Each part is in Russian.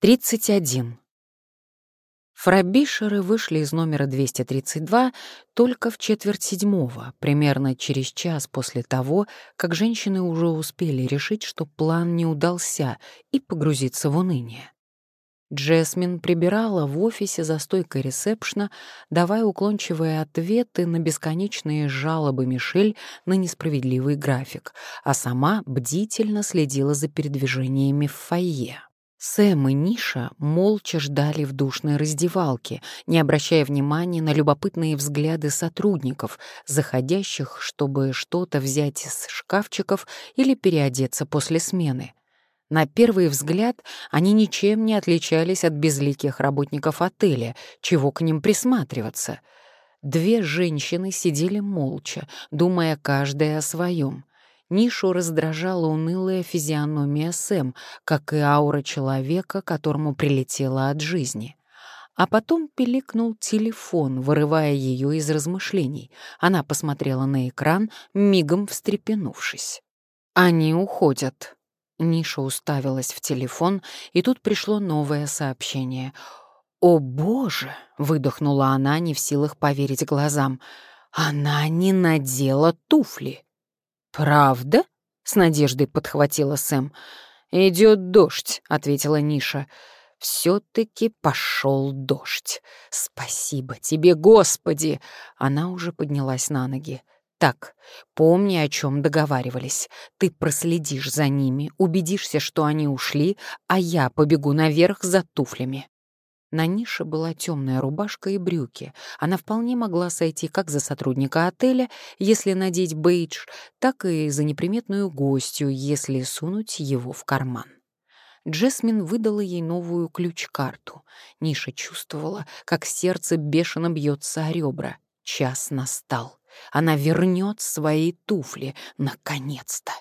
31. Фрабишеры вышли из номера 232 только в четверть седьмого, примерно через час после того, как женщины уже успели решить, что план не удался, и погрузиться в уныние. Джесмин прибирала в офисе за стойкой ресепшна, давая уклончивые ответы на бесконечные жалобы Мишель на несправедливый график, а сама бдительно следила за передвижениями в фойе. Сэм и Ниша молча ждали в душной раздевалке, не обращая внимания на любопытные взгляды сотрудников, заходящих, чтобы что-то взять из шкафчиков или переодеться после смены. На первый взгляд они ничем не отличались от безликих работников отеля, чего к ним присматриваться. Две женщины сидели молча, думая каждая о своем. Нишу раздражала унылая физиономия Сэм, как и аура человека, которому прилетела от жизни. А потом пиликнул телефон, вырывая ее из размышлений. Она посмотрела на экран, мигом встрепенувшись. «Они уходят». Ниша уставилась в телефон, и тут пришло новое сообщение. «О, боже!» — выдохнула она, не в силах поверить глазам. «Она не надела туфли!» «Правда?» — с надеждой подхватила Сэм. «Идет дождь», — ответила Ниша. «Все-таки пошел дождь. Спасибо тебе, Господи!» Она уже поднялась на ноги. «Так, помни, о чем договаривались. Ты проследишь за ними, убедишься, что они ушли, а я побегу наверх за туфлями». На нише была темная рубашка и брюки. Она вполне могла сойти как за сотрудника отеля, если надеть бейдж, так и за неприметную гостью, если сунуть его в карман. Джесмин выдала ей новую ключ-карту. Ниша чувствовала, как сердце бешено бьется о ребра. Час настал. Она вернет свои туфли, наконец-то.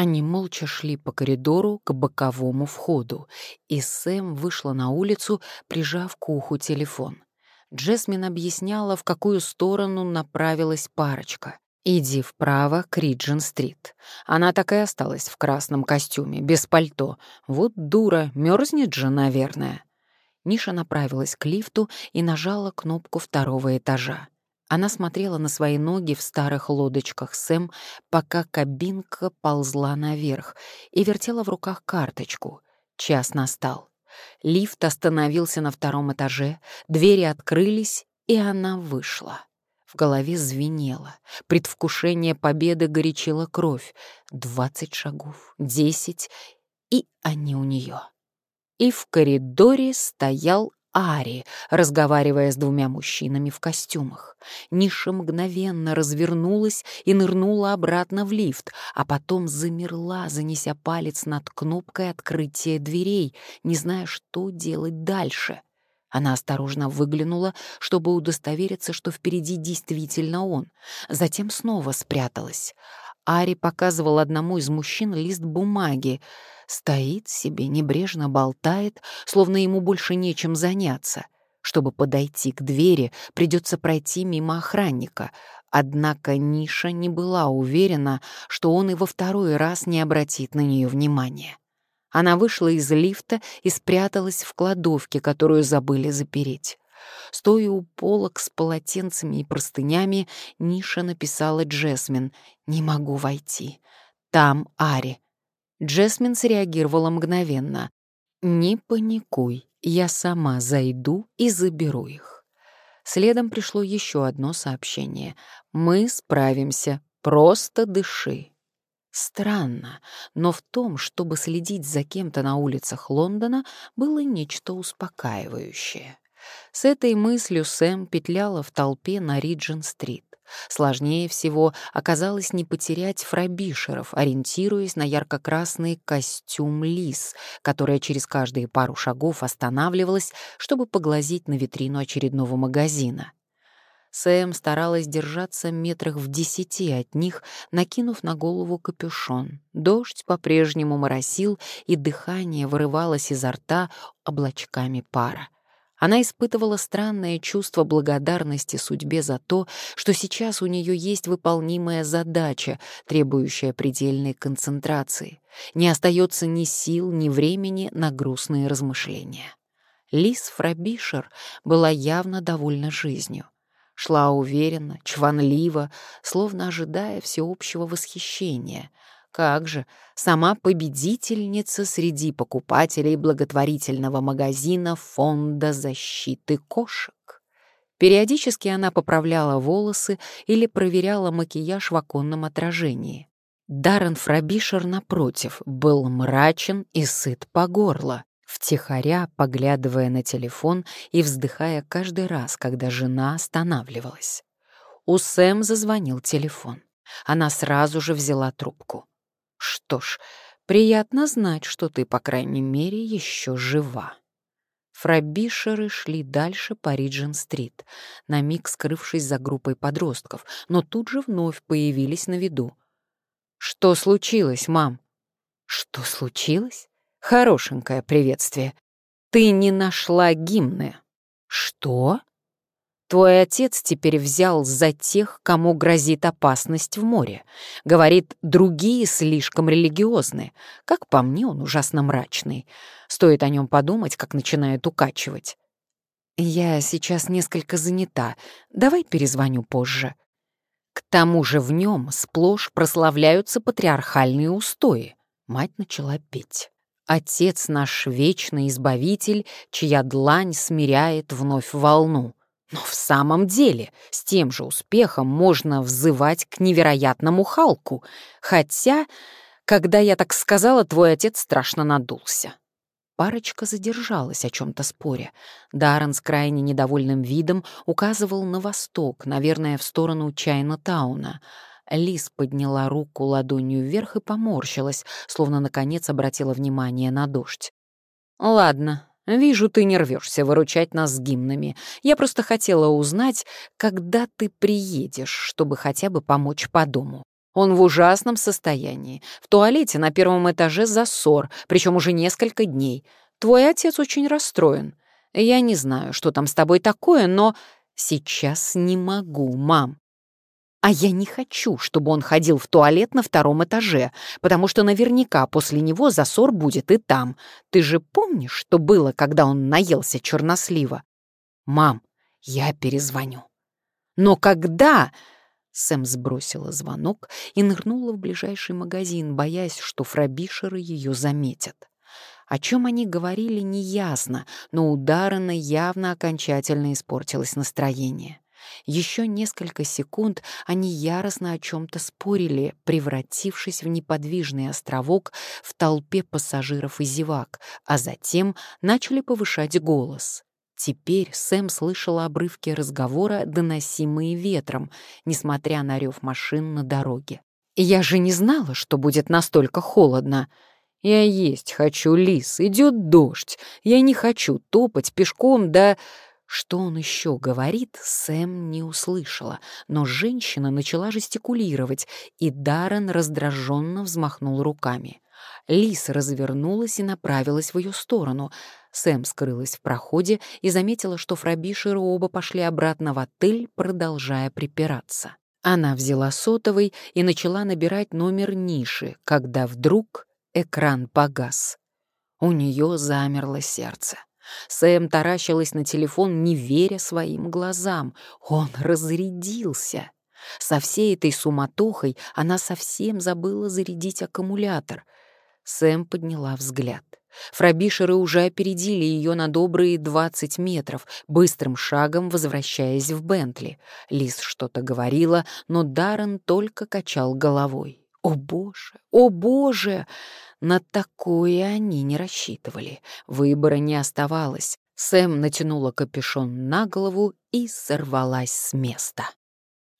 Они молча шли по коридору к боковому входу, и Сэм вышла на улицу, прижав к уху телефон. Джесмин объясняла, в какую сторону направилась парочка. «Иди вправо к Риджин-стрит». Она так и осталась в красном костюме, без пальто. Вот дура, мерзнет же, наверное. Ниша направилась к лифту и нажала кнопку второго этажа. Она смотрела на свои ноги в старых лодочках Сэм, пока кабинка ползла наверх, и вертела в руках карточку. Час настал. Лифт остановился на втором этаже, двери открылись, и она вышла. В голове звенело. Предвкушение победы горячило кровь. Двадцать шагов, десять, и они у нее. И в коридоре стоял Ари, разговаривая с двумя мужчинами в костюмах. Ниша мгновенно развернулась и нырнула обратно в лифт, а потом замерла, занеся палец над кнопкой открытия дверей, не зная, что делать дальше. Она осторожно выглянула, чтобы удостовериться, что впереди действительно он. Затем снова спряталась. Ари показывал одному из мужчин лист бумаги. Стоит себе, небрежно болтает, словно ему больше нечем заняться. Чтобы подойти к двери, придется пройти мимо охранника. Однако Ниша не была уверена, что он и во второй раз не обратит на нее внимания. Она вышла из лифта и спряталась в кладовке, которую забыли запереть. Стоя у полок с полотенцами и простынями, Ниша написала Джесмин «Не могу войти. Там Ари». Джесмин среагировала мгновенно. «Не паникуй, я сама зайду и заберу их». Следом пришло еще одно сообщение. «Мы справимся, просто дыши». Странно, но в том, чтобы следить за кем-то на улицах Лондона, было нечто успокаивающее. С этой мыслью Сэм петляла в толпе на Риджин-стрит. Сложнее всего оказалось не потерять фрабишеров, ориентируясь на ярко-красный костюм лис, которая через каждые пару шагов останавливалась, чтобы поглазеть на витрину очередного магазина. Сэм старалась держаться метрах в десяти от них, накинув на голову капюшон. Дождь по-прежнему моросил, и дыхание вырывалось изо рта облачками пара. Она испытывала странное чувство благодарности судьбе за то, что сейчас у нее есть выполнимая задача, требующая предельной концентрации. Не остается ни сил, ни времени на грустные размышления. Лис Фрабишер была явно довольна жизнью. Шла уверенно, чванливо, словно ожидая всеобщего восхищения — как же, сама победительница среди покупателей благотворительного магазина Фонда защиты кошек. Периодически она поправляла волосы или проверяла макияж в оконном отражении. Даррен Фрабишер, напротив, был мрачен и сыт по горло, втихаря поглядывая на телефон и вздыхая каждый раз, когда жена останавливалась. У Сэм зазвонил телефон. Она сразу же взяла трубку. Что ж, приятно знать, что ты, по крайней мере, еще жива. Фрабишеры шли дальше по Риджин-стрит, на миг скрывшись за группой подростков, но тут же вновь появились на виду. «Что случилось, мам?» «Что случилось?» «Хорошенькое приветствие. Ты не нашла гимны». «Что?» Твой отец теперь взял за тех, кому грозит опасность в море. Говорит, другие слишком религиозны. Как по мне, он ужасно мрачный. Стоит о нем подумать, как начинает укачивать. Я сейчас несколько занята. Давай перезвоню позже. К тому же в нем сплошь прославляются патриархальные устои. Мать начала петь. Отец наш вечный избавитель, чья длань смиряет вновь волну. Но в самом деле с тем же успехом можно взывать к невероятному Халку, хотя, когда я так сказала, твой отец страшно надулся. Парочка задержалась о чем-то споре. Даррен с крайне недовольным видом указывал на восток, наверное, в сторону Чайна-тауна. Лис подняла руку ладонью вверх и поморщилась, словно наконец обратила внимание на дождь. «Ладно, Вижу, ты не рвешься выручать нас с гимнами. Я просто хотела узнать, когда ты приедешь, чтобы хотя бы помочь по дому. Он в ужасном состоянии. В туалете на первом этаже засор, причем уже несколько дней. Твой отец очень расстроен. Я не знаю, что там с тобой такое, но сейчас не могу, мам. А я не хочу, чтобы он ходил в туалет на втором этаже, потому что наверняка после него засор будет и там. Ты же помнишь, что было, когда он наелся чернослива? Мам, я перезвоню. Но когда... Сэм сбросила звонок и нырнула в ближайший магазин, боясь, что фрабишеры ее заметят. О чем они говорили, неясно, но у Даррена явно окончательно испортилось настроение. Еще несколько секунд они яростно о чем-то спорили, превратившись в неподвижный островок в толпе пассажиров и зевак, а затем начали повышать голос. Теперь Сэм слышала обрывки разговора, доносимые ветром, несмотря на рев машин на дороге. «Я же не знала, что будет настолько холодно», «Я есть хочу, лис, идет дождь. Я не хочу топать пешком до...» Что он еще говорит, Сэм не услышала, но женщина начала жестикулировать, и Даррен раздраженно взмахнул руками. Лис развернулась и направилась в ее сторону. Сэм скрылась в проходе и заметила, что Фрабишеры оба пошли обратно в отель, продолжая припираться. Она взяла сотовый и начала набирать номер ниши, когда вдруг экран погас. У нее замерло сердце. Сэм таращилась на телефон, не веря своим глазам. Он разрядился. Со всей этой суматохой она совсем забыла зарядить аккумулятор. Сэм подняла взгляд. Фрабишеры уже опередили ее на добрые 20 метров, быстрым шагом возвращаясь в Бентли. Лис что-то говорила, но Даррен только качал головой. «О боже! О боже!» На такое они не рассчитывали. Выбора не оставалось. Сэм натянула капюшон на голову и сорвалась с места.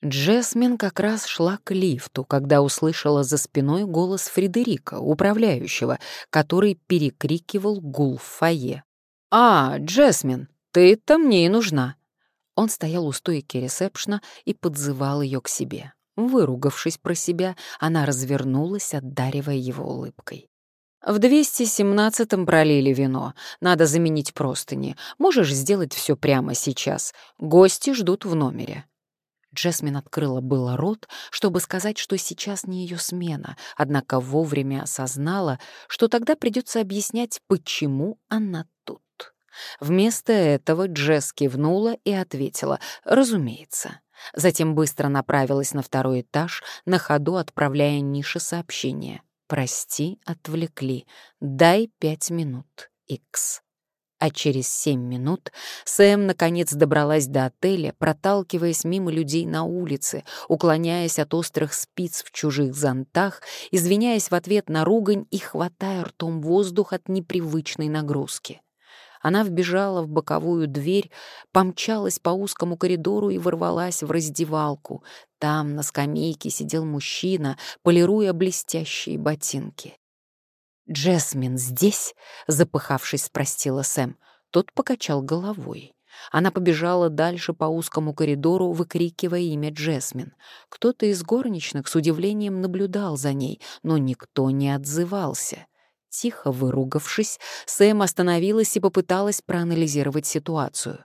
Джесмин как раз шла к лифту, когда услышала за спиной голос Фредерика, управляющего, который перекрикивал гул в фойе. «А, Джесмин, ты-то мне и нужна!» Он стоял у стойки ресепшна и подзывал ее к себе. Выругавшись про себя, она развернулась, отдаривая его улыбкой. В 217-м пролили вино. Надо заменить простыни. Можешь сделать все прямо сейчас. Гости ждут в номере». Джесмин открыла было рот, чтобы сказать, что сейчас не ее смена, однако вовремя осознала, что тогда придется объяснять, почему она тут. Вместо этого Джесс кивнула и ответила «разумеется». Затем быстро направилась на второй этаж, на ходу отправляя Нише сообщение. «Прости, отвлекли. Дай пять минут. Икс». А через семь минут Сэм наконец добралась до отеля, проталкиваясь мимо людей на улице, уклоняясь от острых спиц в чужих зонтах, извиняясь в ответ на ругань и хватая ртом воздух от непривычной нагрузки. Она вбежала в боковую дверь, помчалась по узкому коридору и ворвалась в раздевалку. Там на скамейке сидел мужчина, полируя блестящие ботинки. «Джесмин здесь?» — запыхавшись, спросила Сэм. Тот покачал головой. Она побежала дальше по узкому коридору, выкрикивая имя Джесмин. Кто-то из горничных с удивлением наблюдал за ней, но никто не отзывался. Тихо выругавшись, Сэм остановилась и попыталась проанализировать ситуацию.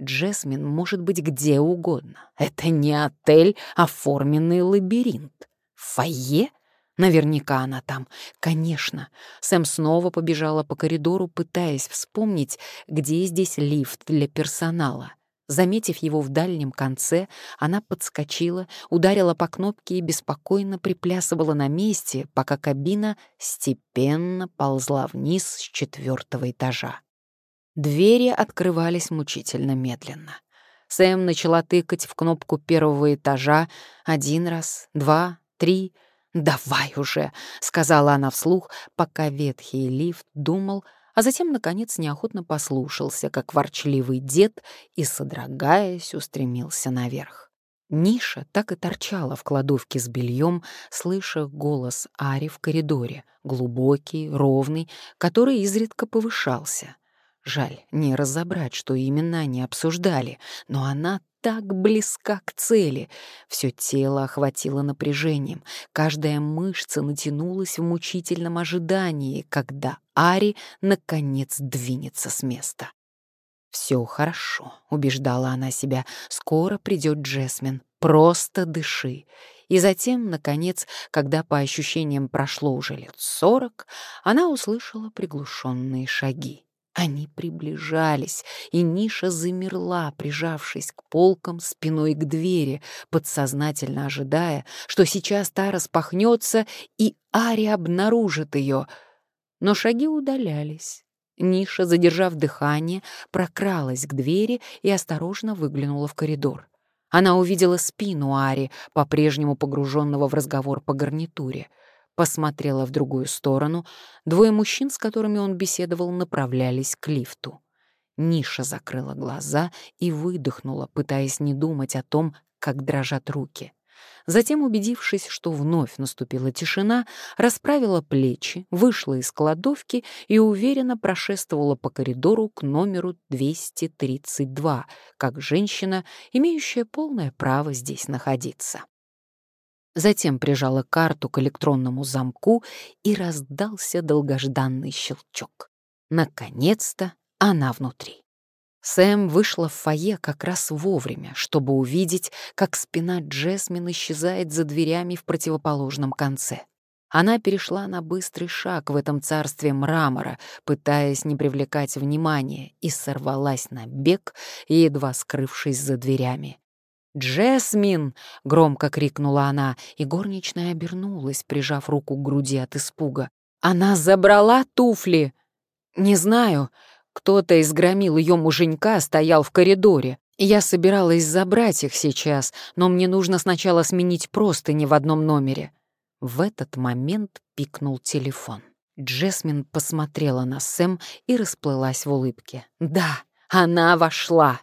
Джесмин может быть где угодно. Это не отель, а форменный лабиринт. Фойе? Наверняка она там. Конечно. Сэм снова побежала по коридору, пытаясь вспомнить, где здесь лифт для персонала. Заметив его в дальнем конце, она подскочила, ударила по кнопке и беспокойно приплясывала на месте, пока кабина степенно ползла вниз с четвертого этажа. Двери открывались мучительно медленно. Сэм начала тыкать в кнопку первого этажа один раз, два, три. «Давай уже!» — сказала она вслух, пока ветхий лифт думал — а затем, наконец, неохотно послушался, как ворчливый дед, и, содрогаясь, устремился наверх. Ниша так и торчала в кладовке с бельем, слыша голос Ари в коридоре, глубокий, ровный, который изредка повышался. Жаль, не разобрать, что именно они обсуждали, но она так близка к цели. Все тело охватило напряжением, каждая мышца натянулась в мучительном ожидании, когда Ари наконец двинется с места. «Все хорошо», — убеждала она себя, — «скоро придет Джесмин, просто дыши». И затем, наконец, когда по ощущениям прошло уже лет сорок, она услышала приглушенные шаги. Они приближались, и Ниша замерла, прижавшись к полкам спиной к двери, подсознательно ожидая, что сейчас та распахнется, и Ари обнаружит ее. Но шаги удалялись. Ниша, задержав дыхание, прокралась к двери и осторожно выглянула в коридор. Она увидела спину Ари, по-прежнему погруженного в разговор по гарнитуре — посмотрела в другую сторону. Двое мужчин, с которыми он беседовал, направлялись к лифту. Ниша закрыла глаза и выдохнула, пытаясь не думать о том, как дрожат руки. Затем, убедившись, что вновь наступила тишина, расправила плечи, вышла из кладовки и уверенно прошествовала по коридору к номеру 232, как женщина, имеющая полное право здесь находиться затем прижала карту к электронному замку и раздался долгожданный щелчок. Наконец-то она внутри. Сэм вышла в фойе как раз вовремя, чтобы увидеть, как спина Джесмин исчезает за дверями в противоположном конце. Она перешла на быстрый шаг в этом царстве мрамора, пытаясь не привлекать внимания, и сорвалась на бег, едва скрывшись за дверями. «Джесмин!» — громко крикнула она, и горничная обернулась, прижав руку к груди от испуга. «Она забрала туфли!» «Не знаю. Кто-то из громил ее муженька стоял в коридоре. Я собиралась забрать их сейчас, но мне нужно сначала сменить простыни в одном номере». В этот момент пикнул телефон. Джесмин посмотрела на Сэм и расплылась в улыбке. «Да, она вошла!»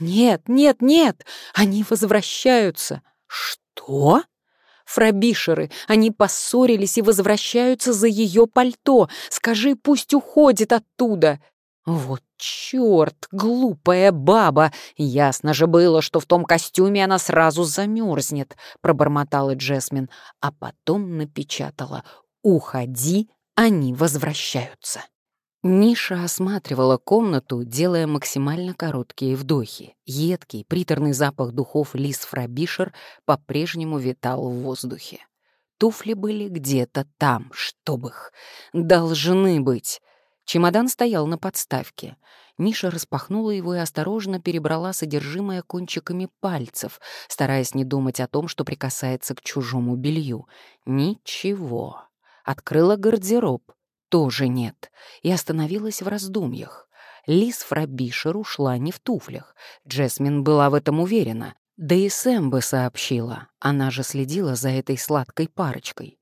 «Нет, нет, нет! Они возвращаются!» «Что?» Фрабишеры, они поссорились и возвращаются за ее пальто. Скажи, пусть уходит оттуда. Вот черт, глупая баба. Ясно же было, что в том костюме она сразу замерзнет, пробормотала Джесмин, а потом напечатала. Уходи, они возвращаются. Ниша осматривала комнату, делая максимально короткие вдохи. Едкий, приторный запах духов Лис Фрабишер по-прежнему витал в воздухе. Туфли были где-то там, чтоб их. Должны быть. Чемодан стоял на подставке. Ниша распахнула его и осторожно перебрала содержимое кончиками пальцев, стараясь не думать о том, что прикасается к чужому белью. Ничего. Открыла гардероб. Тоже нет. И остановилась в раздумьях. Лис Фрабишер ушла не в туфлях. Джесмин была в этом уверена. Да и Сэм бы сообщила. Она же следила за этой сладкой парочкой.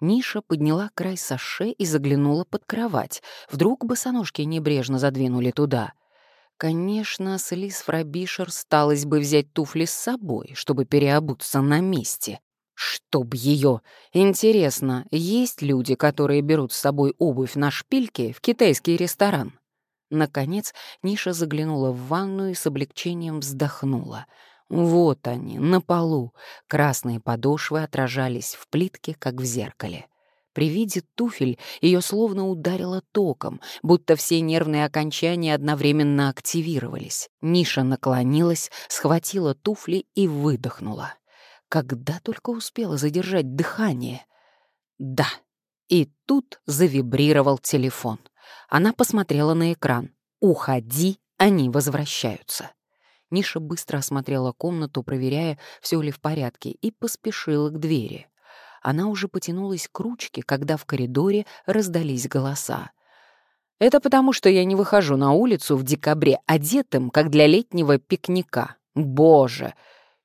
Ниша подняла край саше и заглянула под кровать. Вдруг босоножки небрежно задвинули туда. Конечно, с Лис Фрабишер сталось бы взять туфли с собой, чтобы переобуться на месте. Чтоб ее! Интересно, есть люди, которые берут с собой обувь на шпильке в китайский ресторан? Наконец, Ниша заглянула в ванную и с облегчением вздохнула — вот они, на полу. Красные подошвы отражались в плитке, как в зеркале. При виде туфель ее словно ударило током, будто все нервные окончания одновременно активировались. Ниша наклонилась, схватила туфли и выдохнула. Когда только успела задержать дыхание. Да. И тут завибрировал телефон. Она посмотрела на экран. «Уходи, они возвращаются». Ниша быстро осмотрела комнату, проверяя, все ли в порядке, и поспешила к двери. Она уже потянулась к ручке, когда в коридоре раздались голоса. «Это потому, что я не выхожу на улицу в декабре одетым, как для летнего пикника. Боже!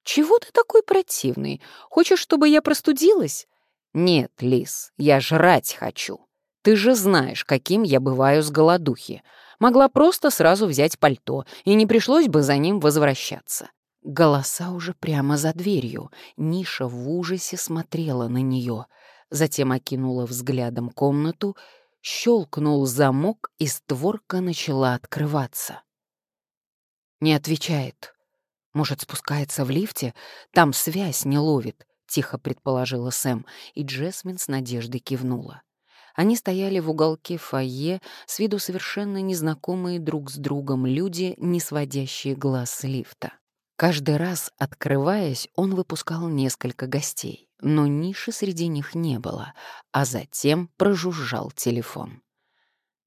Чего ты такой противный? Хочешь, чтобы я простудилась?» «Нет, Лис, я жрать хочу. Ты же знаешь, каким я бываю с голодухи. Могла просто сразу взять пальто, и не пришлось бы за ним возвращаться. Голоса уже прямо за дверью. Ниша в ужасе смотрела на нее. Затем окинула взглядом комнату, щелкнул замок, и створка начала открываться. Не отвечает. Может, спускается в лифте? Там связь не ловит, — тихо предположила Сэм, и Джесмин с надеждой кивнула. Они стояли в уголке фойе, с виду совершенно незнакомые друг с другом люди, не сводящие глаз с лифта. Каждый раз, открываясь, он выпускал несколько гостей, но ниши среди них не было, а затем прожужжал телефон.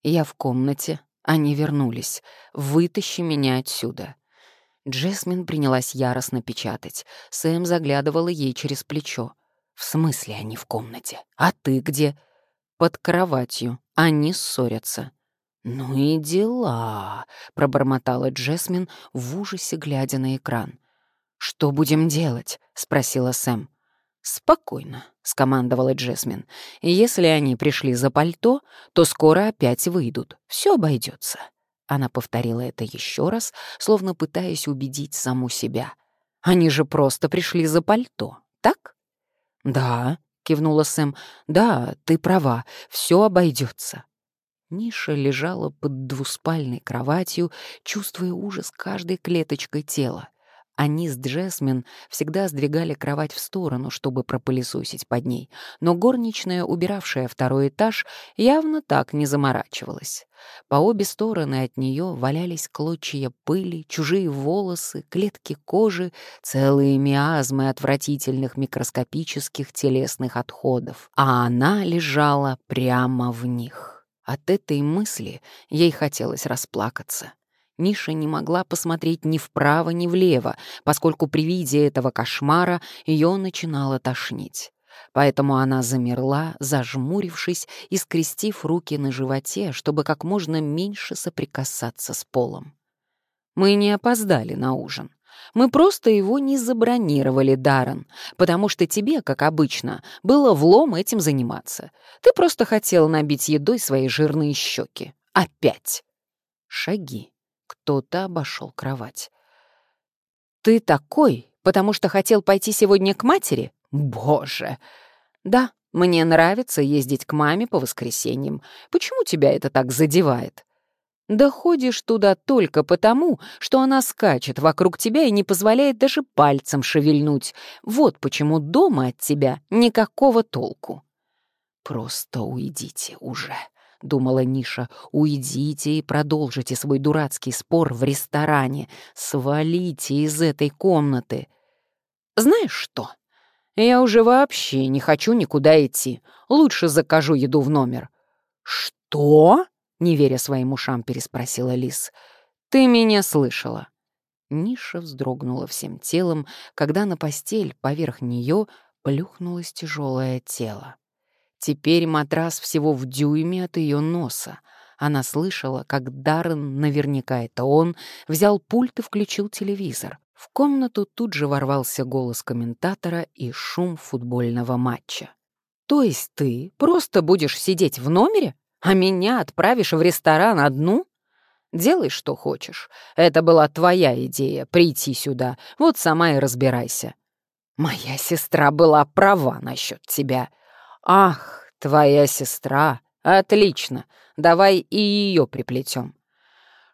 «Я в комнате, они вернулись. Вытащи меня отсюда». Джесмин принялась яростно печатать. Сэм заглядывала ей через плечо. «В смысле они в комнате? А ты где?» под кроватью. Они ссорятся. «Ну и дела», — пробормотала Джесмин в ужасе, глядя на экран. «Что будем делать?» — спросила Сэм. «Спокойно», — скомандовала Джесмин. «Если они пришли за пальто, то скоро опять выйдут. Все обойдется». Она повторила это еще раз, словно пытаясь убедить саму себя. «Они же просто пришли за пальто, так?» «Да», кивнула Сэм. «Да, ты права, все обойдется». Ниша лежала под двуспальной кроватью, чувствуя ужас каждой клеточкой тела. Они с Джесмин всегда сдвигали кровать в сторону, чтобы пропылесосить под ней, но горничная, убиравшая второй этаж, явно так не заморачивалась. По обе стороны от нее валялись клочья пыли, чужие волосы, клетки кожи, целые миазмы отвратительных микроскопических телесных отходов, а она лежала прямо в них. От этой мысли ей хотелось расплакаться. Ниша не могла посмотреть ни вправо, ни влево, поскольку при виде этого кошмара ее начинало тошнить. Поэтому она замерла, зажмурившись и скрестив руки на животе, чтобы как можно меньше соприкасаться с полом. «Мы не опоздали на ужин. Мы просто его не забронировали, Даррен, потому что тебе, как обычно, было влом этим заниматься. Ты просто хотел набить едой свои жирные щеки. Опять!» Шаги. Кто-то обошел кровать. «Ты такой, потому что хотел пойти сегодня к матери? Боже!» «Да, мне нравится ездить к маме по воскресеньям. Почему тебя это так задевает?» «Да ходишь туда только потому, что она скачет вокруг тебя и не позволяет даже пальцем шевельнуть. Вот почему дома от тебя никакого толку». «Просто уйдите уже», — думала Ниша. «Уйдите и продолжите свой дурацкий спор в ресторане. Свалите из этой комнаты». «Знаешь что? Я уже вообще не хочу никуда идти. Лучше закажу еду в номер». «Что?» — не веря своим ушам, переспросила Лис. «Ты меня слышала». Ниша вздрогнула всем телом, когда на постель поверх нее плюхнулось тяжелое тело. Теперь матрас всего в дюйме от ее носа. Она слышала, как Даррен, наверняка это он, взял пульт и включил телевизор. В комнату тут же ворвался голос комментатора и шум футбольного матча. «То есть ты просто будешь сидеть в номере, а меня отправишь в ресторан одну?» Делай, что хочешь. Это была твоя идея — прийти сюда. Вот сама и разбирайся. Моя сестра была права насчет тебя. Ах, твоя сестра. Отлично. Давай и ее приплетем.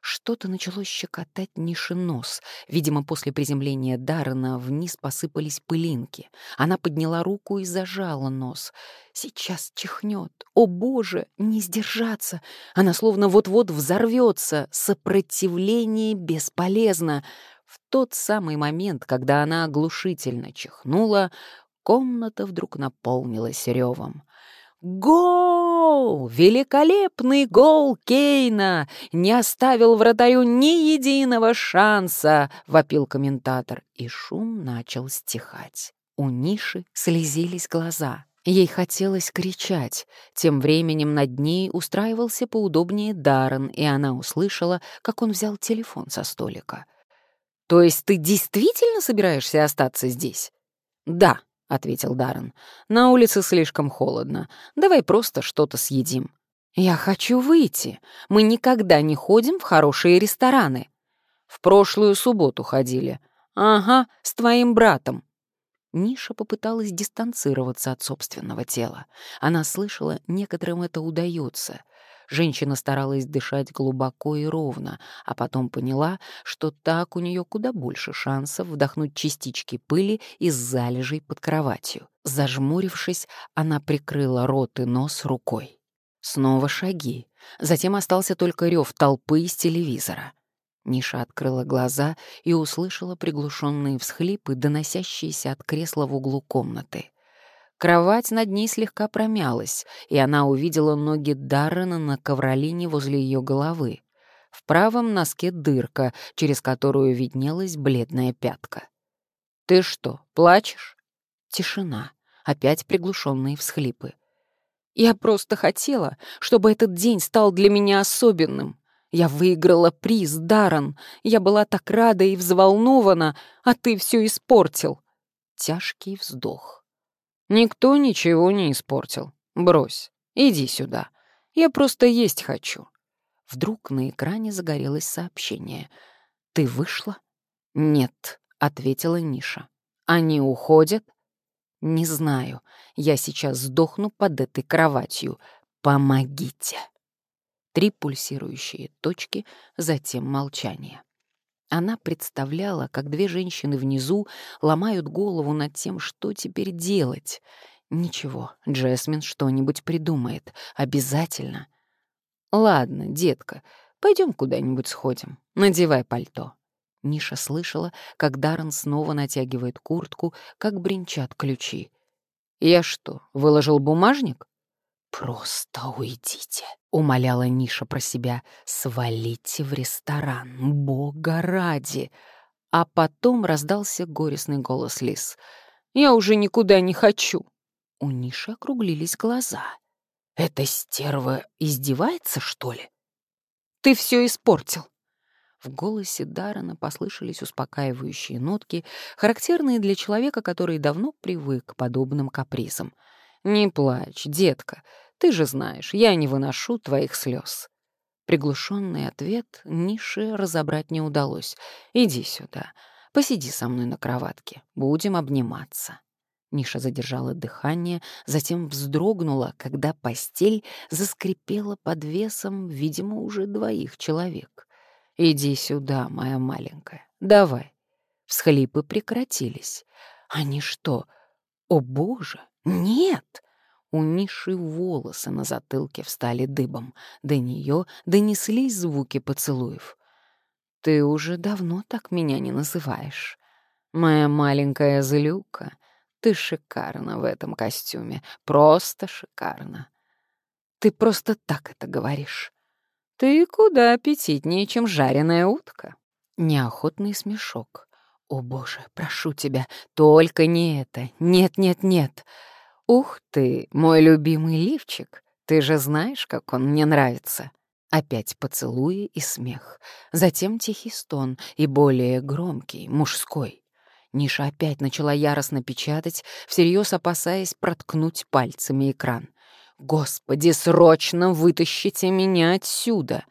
Что-то начало щекотать Ниши нос. Видимо, после приземления Даррена вниз посыпались пылинки. Она подняла руку и зажала нос. Сейчас чихнет. О, боже, не сдержаться. Она словно вот-вот взорвется. Сопротивление бесполезно. В тот самый момент, когда она оглушительно чихнула, комната вдруг наполнилась ревом. Гол! Великолепный гол Кейна! Не оставил вратарю ни единого шанса, вопил комментатор, и шум начал стихать. У Ниши слезились глаза. Ей хотелось кричать. Тем временем над ней устраивался поудобнее Даррен, и она услышала, как он взял телефон со столика. «То есть ты действительно собираешься остаться здесь?» «Да», — ответил Даррен. «На улице слишком холодно. Давай просто что-то съедим». «Я хочу выйти. Мы никогда не ходим в хорошие рестораны». «В прошлую субботу ходили». «Ага, с твоим братом». Ниша попыталась дистанцироваться от собственного тела. Она слышала, некоторым это удается — Женщина старалась дышать глубоко и ровно, а потом поняла, что так у нее куда больше шансов вдохнуть частички пыли из залежей под кроватью. Зажмурившись, она прикрыла рот и нос рукой. Снова шаги. Затем остался только рев толпы из телевизора. Ниша открыла глаза и услышала приглушенные всхлипы, доносящиеся от кресла в углу комнаты. Кровать над ней слегка промялась, и она увидела ноги Даррена на ковролине возле ее головы. В правом носке дырка, через которую виднелась бледная пятка. «Ты что, плачешь?» Тишина, опять приглушенные всхлипы. «Я просто хотела, чтобы этот день стал для меня особенным. Я выиграла приз, Даррен. Я была так рада и взволнована, а ты все испортил». Тяжкий вздох. Никто ничего не испортил. Брось, иди сюда. Я просто есть хочу. Вдруг на экране загорелось сообщение. «Ты вышла?» «Нет», — ответила Ниша. «Они уходят?» «Не знаю. Я сейчас сдохну под этой кроватью. Помогите!» Три пульсирующие точки, затем молчание. Она представляла, как две женщины внизу ломают голову над тем, что теперь делать. Ничего, Джесмин что-нибудь придумает. Обязательно. «Ладно, детка, пойдем куда-нибудь сходим. Надевай пальто». Ниша слышала, как Даррен снова натягивает куртку, как бренчат ключи. «Я что, выложил бумажник?» «Просто уйдите», — умоляла Ниша про себя. «Свалите в ресторан, бога ради!» А потом раздался горестный голос Лис. «Я уже никуда не хочу!» У Ниши округлились глаза. «Эта стерва издевается, что ли?» «Ты все испортил!» В голосе Дарана послышались успокаивающие нотки, характерные для человека, который давно привык к подобным капризам. «Не плачь, детка. Ты же знаешь, я не выношу твоих слез. Приглушенный ответ Нише разобрать не удалось. «Иди сюда, посиди со мной на кроватке, будем обниматься». Ниша задержала дыхание, затем вздрогнула, когда постель заскрипела под весом, видимо, уже двоих человек. «Иди сюда, моя маленькая, давай». Всхлипы прекратились. «Они что? О, Боже, нет!» У Ниши волосы на затылке встали дыбом. До нее донеслись звуки поцелуев. «Ты уже давно так меня не называешь. Моя маленькая злюка, ты шикарна в этом костюме, просто шикарно. Ты просто так это говоришь. Ты куда аппетитнее, чем жареная утка». Неохотный смешок. «О, Боже, прошу тебя, только не это! Нет, нет, нет!» «Ух ты, мой любимый лифчик! Ты же знаешь, как он мне нравится!» Опять поцелуи и смех. Затем тихий стон и более громкий, мужской. Ниша опять начала яростно печатать, всерьез опасаясь проткнуть пальцами экран. «Господи, срочно вытащите меня отсюда!»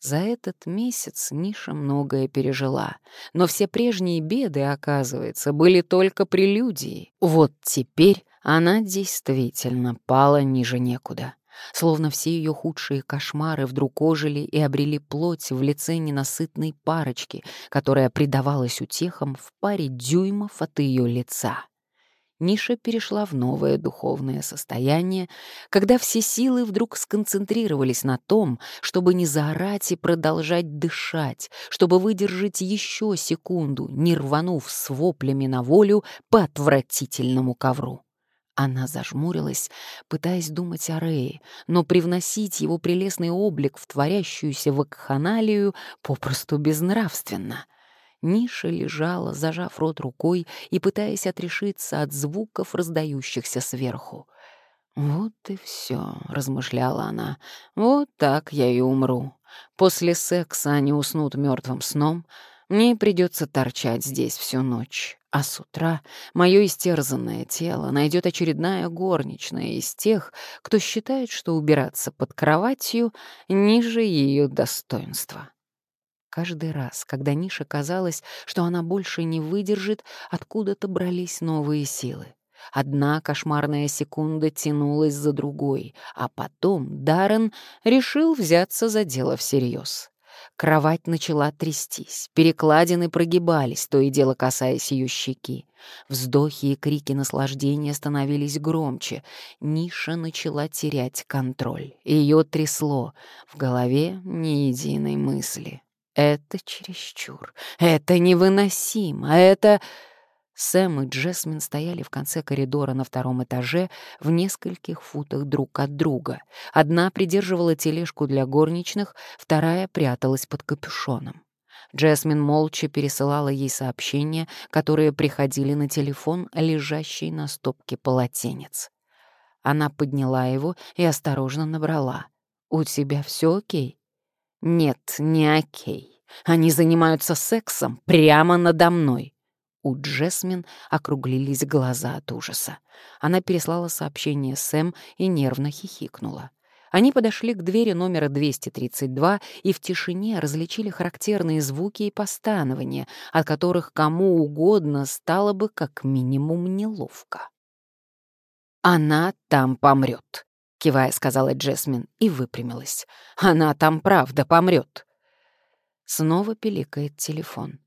За этот месяц Ниша многое пережила, но все прежние беды, оказывается, были только прелюдией. Вот теперь она действительно пала ниже некуда. Словно все ее худшие кошмары вдруг ожили и обрели плоть в лице ненасытной парочки, которая предавалась утехам в паре дюймов от ее лица. Ниша перешла в новое духовное состояние, когда все силы вдруг сконцентрировались на том, чтобы не заорать и продолжать дышать, чтобы выдержать еще секунду, не рванув с воплями на волю по отвратительному ковру. Она зажмурилась, пытаясь думать о Рее, но привносить его прелестный облик в творящуюся вакханалию попросту безнравственно. Ниша лежала, зажав рот рукой и пытаясь отрешиться от звуков, раздающихся сверху. «Вот и все», — размышляла она, — «вот так я и умру. После секса они уснут мертвым сном, мне придется торчать здесь всю ночь, а с утра мое истерзанное тело найдет очередная горничная из тех, кто считает, что убираться под кроватью ниже ее достоинства. Каждый раз, когда Нише казалось, что она больше не выдержит, откуда-то брались новые силы. Одна кошмарная секунда тянулась за другой, а потом Даррен решил взяться за дело всерьез. Кровать начала трястись, перекладины прогибались, то и дело касаясь ее щеки. Вздохи и крики наслаждения становились громче. Ниша начала терять контроль. Ее трясло. В голове ни единой мысли. «Это чересчур. Это невыносимо. Это...» Сэм и Джесмин стояли в конце коридора на втором этаже в нескольких футах друг от друга. Одна придерживала тележку для горничных, вторая пряталась под капюшоном. Джесмин молча пересылала ей сообщения, которые приходили на телефон, лежащий на стопке полотенец. Она подняла его и осторожно набрала. «У тебя все окей?» «Нет, не окей. Они занимаются сексом прямо надо мной». У Джесмин округлились глаза от ужаса. Она переслала сообщение Сэм и нервно хихикнула. Они подошли к двери номера 232 и в тишине различили характерные звуки и постанования, от которых кому угодно стало бы как минимум неловко. «Она там помрет», — кивая сказала Джесмин и выпрямилась. «Она там правда помрет». Снова пиликает телефон.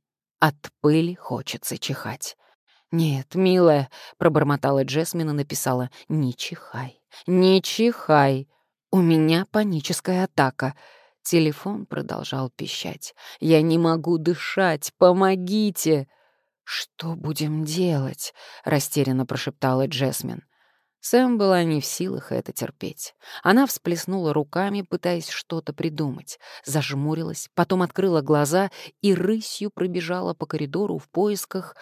От пыли хочется чихать. «Нет, милая», — пробормотала Джесмин и написала, «не чихай, не чихай, у меня паническая атака». Телефон продолжал пищать. «Я не могу дышать, помогите!» «Что будем делать?» — растерянно прошептала Джесмин. Сэм была не в силах это терпеть. Она всплеснула руками, пытаясь что-то придумать, зажмурилась, потом открыла глаза и рысью пробежала по коридору в поисках...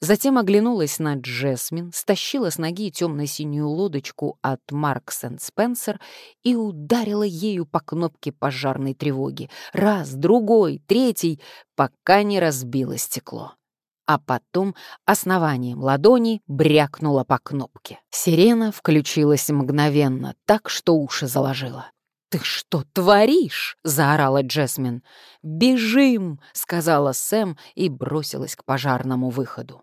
Затем оглянулась на Джесмин, стащила с ноги темно-синюю лодочку от Маркс энд Спенсер и ударила ею по кнопке пожарной тревоги. Раз, другой, третий, пока не разбило стекло а потом основанием ладони брякнула по кнопке. Сирена включилась мгновенно, так что уши заложила. «Ты что творишь?» — заорала Джесмин. «Бежим!» — сказала Сэм и бросилась к пожарному выходу.